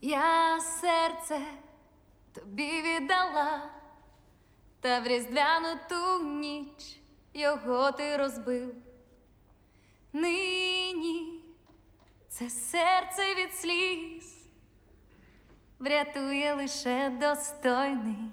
Я серце тобі віддала, та в різдвяну ту ніч його ти розбив. Нині це серце від сліз врятує лише достойний